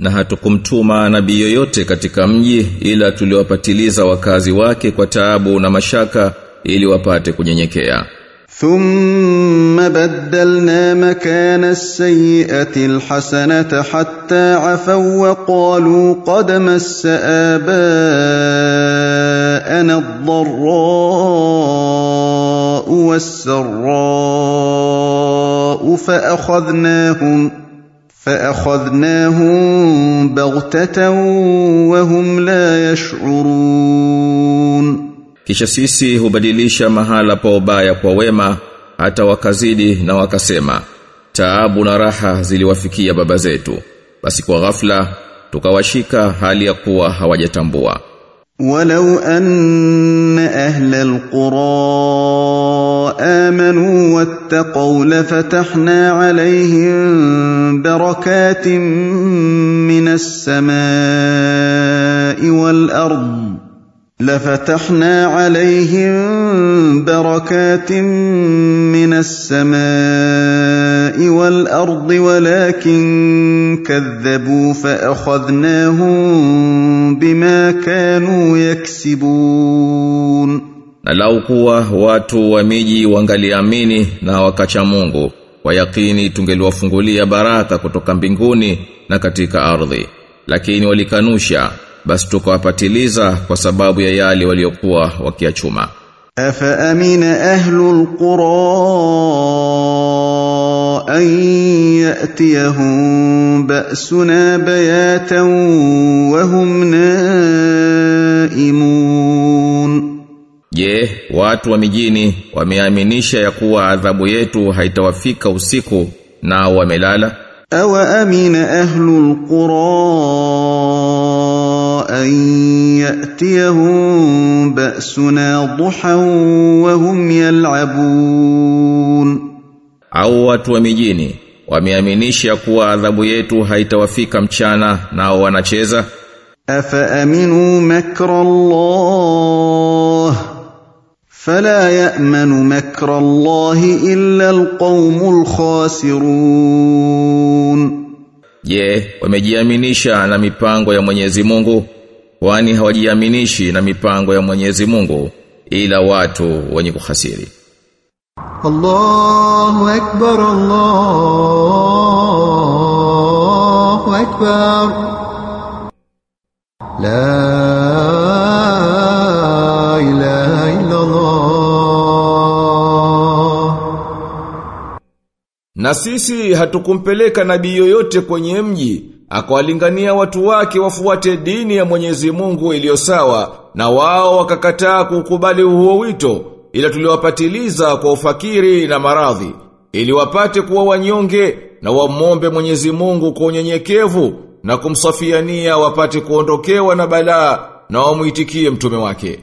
na hatukumtuma nabii yoyote katika mji ila tuliwapatiliza wakazi wake kwa taabu na mashaka ili wapate kunyenyekea. Thumma badalna makana as-sayyi'ati al-hasanata hatta 'afaw wa qalu qad massa aba'ana ad-dharra'u was-sarra'u فاخذناهم بغته وهم لا يشعرون kisha sisi hubadilisha mahala pa ubaya kwa wema hata wakazidi na wakasema taabu na raha ziliwafikia baba zetu basi kwa ghafla tukawashika hali ya kuwa hawajatambua ولو أن أهل القرى آمنوا واتقوا لفتحنا عليهم بركات من السماء والأرض لفتحنا عليهم بركات من السماء والأرض ولكن كذبوا فأخذناهم بما كانوا يكسبون. Na lau kuwa watu wa miji wangaliamini na wakacha Kwa yakini tungeliwafungulia baraka kutoka mbinguni na katika ardhi. Lakini walikanusha basi tukawapatiliza kwa sababu ya yale waliokuwa wakiachuma. Afa amina ahlu qura an yatiyahum ba'suna bayatan wa hum watu wa mijini wameaminisha ya kuwa adhabu yetu haitawafika usiku na wamelala. Awa amina ahlu alqura an yatiyahum ba'suna duhan wa hum yal'abun. Au watu wa mijini wameaminisha kuwa adhabu yetu haitawafika mchana nao wanacheza. Afa aminu makra Allah? فلا يأمن مكر الله إلا القوم الخاسرون Je, wamejiaminisha na mipango ya Mwenyezi Mungu? Kwani hawajiaminishi na mipango ya Mwenyezi Mungu ila watu wenye kuhasiri. الله أكبر الله أكبر لا Na sisi hatukumpeleka nabii yoyote kwenye mji, akawalingania watu wake wafuate dini ya Mwenyezi Mungu iliyo sawa, na wao wakakataa kukubali huo wito, ila tuliwapatiliza kwa ufakiri na maradhi, ili wapate kuwa wanyonge na wamombe Mwenyezi Mungu kwa unyenyekevu na kumsafiania wapate kuondokewa na balaa na wamuitikie mtume wake.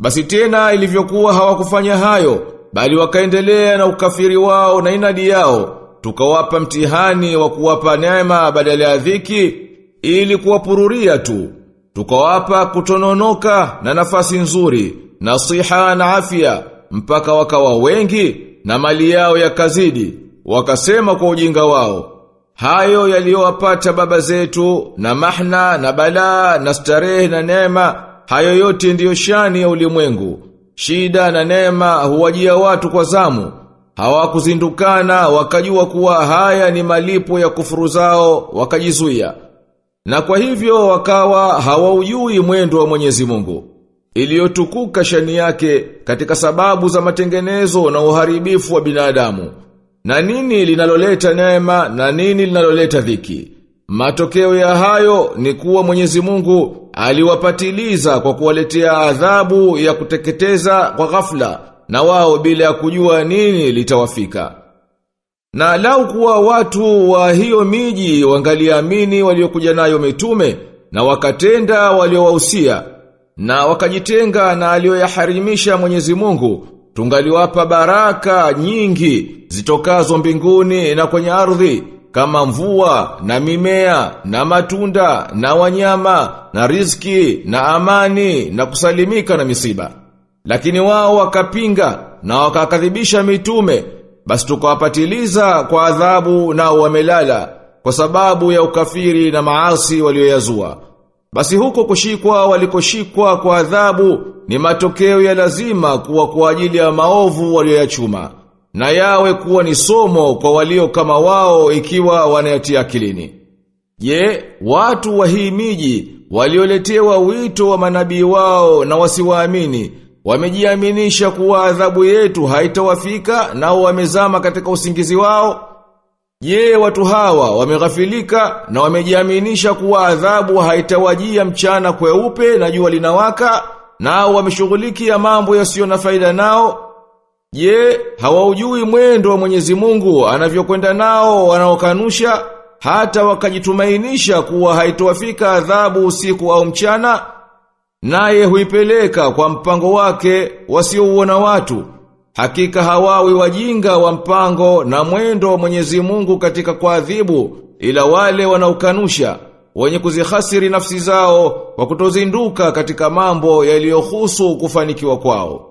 Basi tena ilivyokuwa hawakufanya hayo, bali wakaendelea na ukafiri wao na inadi yao, tukawapa mtihani wa kuwapa neema badala ya dhiki ili kuwapururia tu. Tukawapa kutononoka na nafasi nzuri, nasiha na afya, mpaka wakawa wengi na mali yao yakazidi, wakasema kwa ujinga wao. Hayo yaliyowapata baba zetu na mahna na balaa na starehe na neema hayo yote ndiyo shani ya ulimwengu. Shida na neema huwajia watu kwa zamu. Hawakuzindukana wakajua kuwa haya ni malipo ya kufuru zao wakajizuia. Na kwa hivyo wakawa hawaujui mwendo wa Mwenyezi Mungu. Iliyotukuka shani yake katika sababu za matengenezo na uharibifu wa binadamu. Na nini linaloleta neema na nini linaloleta dhiki? Matokeo ya hayo ni kuwa Mwenyezi Mungu aliwapatiliza kwa kuwaletea adhabu ya kuteketeza kwa ghafla na wao bila ya kujua nini litawafika. Na lau kuwa watu wa hiyo miji wangaliamini waliokuja nayo mitume na wakatenda waliowahusia na wakajitenga na aliyoyaharimisha Mwenyezi Mungu tungaliwapa baraka nyingi zitokazo mbinguni na kwenye ardhi kama mvua na mimea na matunda na wanyama na riziki na amani na kusalimika na misiba lakini wao wakapinga na wakakadhibisha mitume basi tukawapatiliza kwa adhabu na wamelala kwa sababu ya ukafiri na maasi walioyazua basi huko kushikwa walikoshikwa kwa adhabu ni matokeo ya lazima kuwa kwa ajili ya maovu walioyachuma na yawe kuwa ni somo kwa walio kama wao ikiwa wanayatia akilini. Je, watu wa hii miji walioletewa wito wa manabii wao na wasiwaamini wamejiaminisha kuwa adhabu yetu haitawafika nao wamezama katika usingizi wao? Je, watu hawa wameghafilika na wamejiaminisha kuwa adhabu haitawajia mchana kweupe na jua linawaka nao wameshughulikia mambo yasiyo na faida nao? Je, hawaujui mwendo wa Mwenyezi Mungu anavyokwenda nao wanaokanusha hata wakajitumainisha kuwa haitowafika adhabu usiku au mchana? Naye huipeleka kwa mpango wake wasiouona watu. Hakika hawawi wajinga wa mpango na mwendo wa Mwenyezi Mungu katika kuadhibu ila wale wanaokanusha wenye kuzihasiri nafsi zao kwa kutozinduka katika mambo yaliyohusu kufanikiwa kwao.